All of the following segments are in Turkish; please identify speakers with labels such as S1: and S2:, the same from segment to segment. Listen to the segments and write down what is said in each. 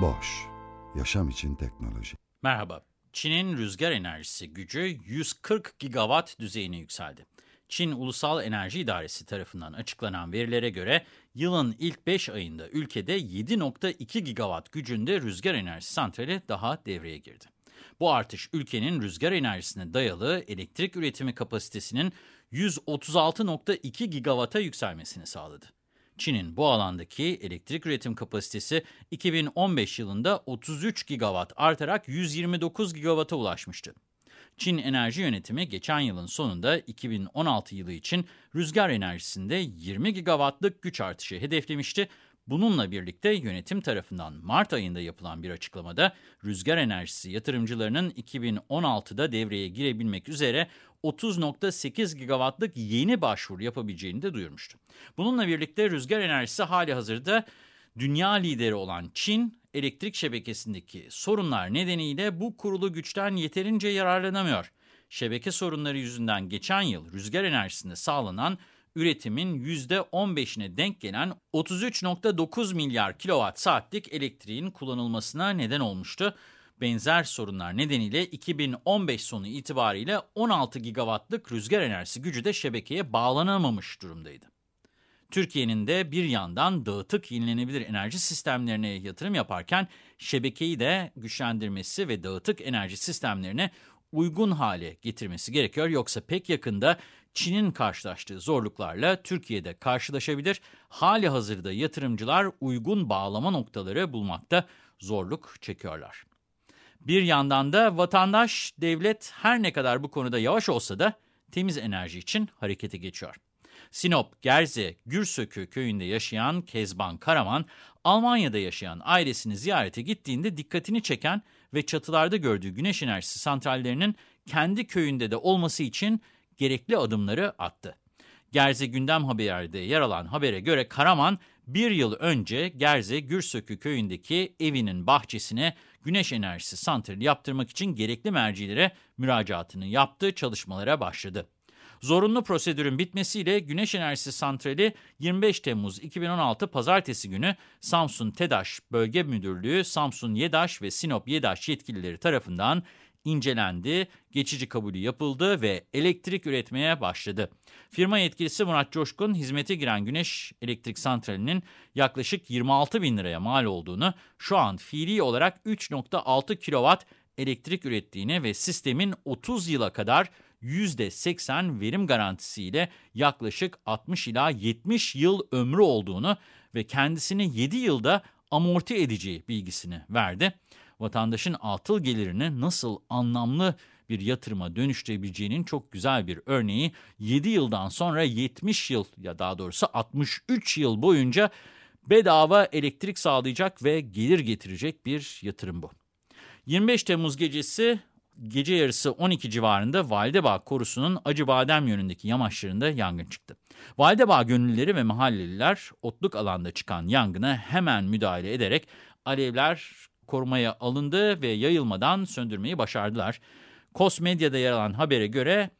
S1: Boş, yaşam için teknoloji.
S2: Merhaba. Çin'in rüzgar enerjisi gücü 140 gigawatt düzeyine yükseldi. Çin Ulusal Enerji İdaresi tarafından açıklanan verilere göre yılın ilk 5 ayında ülkede 7.2 gigawatt gücünde rüzgar enerjisi santrali daha devreye girdi. Bu artış ülkenin rüzgar enerjisine dayalı elektrik üretimi kapasitesinin 136.2 gigawata yükselmesini sağladı. Çin'in bu alandaki elektrik üretim kapasitesi 2015 yılında 33 gigawatt artarak 129 gigawata ulaşmıştı. Çin Enerji Yönetimi geçen yılın sonunda 2016 yılı için rüzgar enerjisinde 20 gigawattlık güç artışı hedeflemişti. Bununla birlikte yönetim tarafından Mart ayında yapılan bir açıklamada rüzgar enerjisi yatırımcılarının 2016'da devreye girebilmek üzere 30.8 gigawattlık yeni başvuru yapabileceğini de duyurmuştu. Bununla birlikte rüzgar enerjisi hali hazırda dünya lideri olan Çin, elektrik şebekesindeki sorunlar nedeniyle bu kurulu güçten yeterince yararlanamıyor. Şebeke sorunları yüzünden geçen yıl rüzgar enerjisinde sağlanan üretimin %15'ine denk gelen 33.9 milyar kilowatt saatlik elektriğin kullanılmasına neden olmuştu. Benzer sorunlar nedeniyle 2015 sonu itibariyle 16 gigawattlık rüzgar enerjisi gücü de şebekeye bağlanamamış durumdaydı. Türkiye'nin de bir yandan dağıtık yenilenebilir enerji sistemlerine yatırım yaparken şebekeyi de güçlendirmesi ve dağıtık enerji sistemlerine uygun hale getirmesi gerekiyor. Yoksa pek yakında Çin'in karşılaştığı zorluklarla Türkiye'de karşılaşabilir. Hali hazırda yatırımcılar uygun bağlama noktaları bulmakta zorluk çekiyorlar. Bir yandan da vatandaş, devlet her ne kadar bu konuda yavaş olsa da temiz enerji için harekete geçiyor. Sinop, Gerze, Gürsökü köyünde yaşayan Kezban Karaman, Almanya'da yaşayan ailesini ziyarete gittiğinde dikkatini çeken ve çatılarda gördüğü güneş enerjisi santrallerinin kendi köyünde de olması için gerekli adımları attı. Gerze Gündem Haber'de yer alan habere göre Karaman bir yıl önce Gerze Gürsökü köyündeki evinin bahçesine güneş enerjisi santrali yaptırmak için gerekli mercilere müracaatını yaptı, çalışmalara başladı. Zorunlu prosedürün bitmesiyle Güneş Enerjisi Santrali 25 Temmuz 2016 Pazartesi günü Samsun TEDAŞ Bölge Müdürlüğü, Samsun YEDAŞ ve Sinop YEDAŞ yetkilileri tarafından incelendi, geçici kabulü yapıldı ve elektrik üretmeye başladı. Firma yetkilisi Murat Coşkun, hizmete giren güneş elektrik santralinin yaklaşık 26 bin liraya mal olduğunu, şu an fiili olarak 3.6 kilowatt elektrik ürettiğini ve sistemin 30 yıla kadar %80 verim garantisiyle yaklaşık 60 ila 70 yıl ömrü olduğunu ve kendisini 7 yılda amorti edeceği bilgisini verdi. Vatandaşın atıl gelirini nasıl anlamlı bir yatırıma dönüştürebileceğinin çok güzel bir örneği 7 yıldan sonra 70 yıl ya daha doğrusu 63 yıl boyunca bedava elektrik sağlayacak ve gelir getirecek bir yatırım bu. 25 Temmuz gecesi gece yarısı 12 civarında Validebağ Korusu'nun Acıbadem yönündeki yamaçlarında yangın çıktı. Validebağ gönüllüleri ve mahalleliler otluk alanda çıkan yangına hemen müdahale ederek alevler korumaya alındı ve yayılmadan söndürmeyi başardılar. Kos Medya'da yer alan habere göre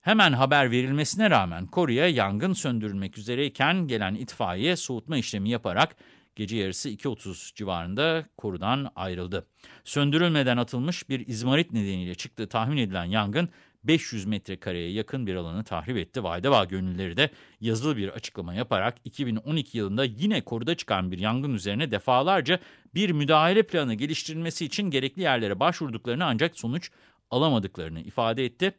S2: hemen haber verilmesine rağmen koruya yangın söndürülmek üzereyken gelen itfaiye soğutma işlemi yaparak gece yarısı 2.30 civarında korudan ayrıldı. Söndürülmeden atılmış bir izmarit nedeniyle çıktığı tahmin edilen yangın 500 metrekareye yakın bir alanı tahrip etti. Vaydeva gönülleri de yazılı bir açıklama yaparak 2012 yılında yine koruda çıkan bir yangın üzerine defalarca bir müdahale planı geliştirilmesi için gerekli yerlere başvurduklarını ancak sonuç alamadıklarını ifade etti.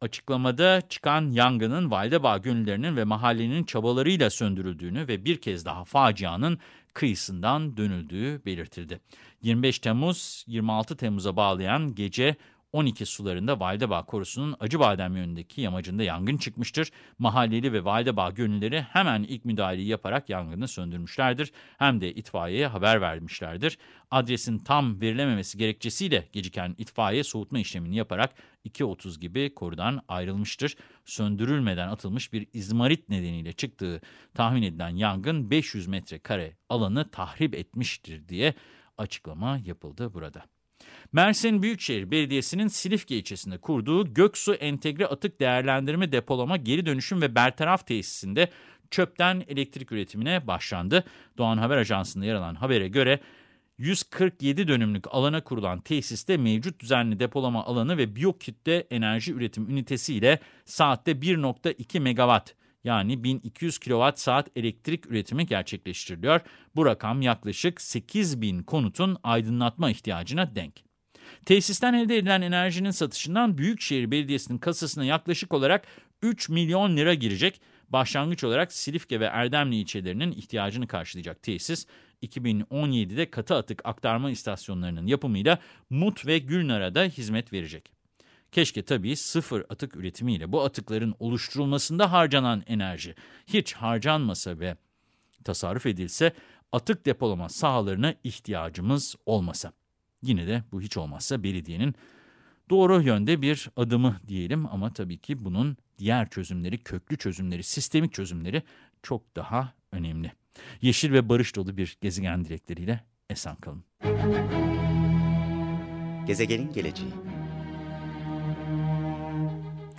S2: Açıklamada çıkan yangının Validebağ gönüllerinin ve mahallenin çabalarıyla söndürüldüğünü ve bir kez daha facianın kıyısından dönüldüğü belirtildi. 25 Temmuz 26 Temmuz'a bağlayan gece 12 sularında Validebağ Korusu'nun Acıbadem yönündeki yamacında yangın çıkmıştır. Mahalleli ve Validebağ gönülleri hemen ilk müdahaleyi yaparak yangını söndürmüşlerdir. Hem de itfaiyeye haber vermişlerdir. Adresin tam verilememesi gerekçesiyle geciken itfaiye soğutma işlemini yaparak 2.30 gibi korudan ayrılmıştır. Söndürülmeden atılmış bir izmarit nedeniyle çıktığı tahmin edilen yangın 500 metrekare alanı tahrip etmiştir diye açıklama yapıldı burada. Mersin Büyükşehir Belediyesi'nin Silifke ilçesinde kurduğu Göksu Entegre Atık Değerlendirme Depolama Geri Dönüşüm ve Bertaraf Tesisinde çöpten elektrik üretimine başlandı. Doğan Haber Ajansı'nda yer alan habere göre 147 dönümlük alana kurulan tesiste mevcut düzenli depolama alanı ve biyokütle enerji üretim ünitesi ile saatte 1.2 megawatt yani 1200 kWh saat elektrik üretimi gerçekleştiriliyor. Bu rakam yaklaşık 8000 konutun aydınlatma ihtiyacına denk. Tesisten elde edilen enerjinin satışından Büyükşehir Belediyesi'nin kasasına yaklaşık olarak 3 milyon lira girecek. Başlangıç olarak Silifke ve Erdemli ilçelerinin ihtiyacını karşılayacak tesis, 2017'de katı atık aktarma istasyonlarının yapımıyla Mut ve Gülnar'a hizmet verecek. Keşke tabii sıfır atık üretimiyle bu atıkların oluşturulmasında harcanan enerji hiç harcanmasa ve tasarruf edilse atık depolama sahalarına ihtiyacımız olmasa. Yine de bu hiç olmazsa belediyenin doğru yönde bir adımı diyelim ama tabii ki bunun diğer çözümleri, köklü çözümleri, sistemik çözümleri çok daha önemli. Yeşil ve barış dolu bir gezegen dilekleriyle esen kalın.
S3: Gezegenin geleceği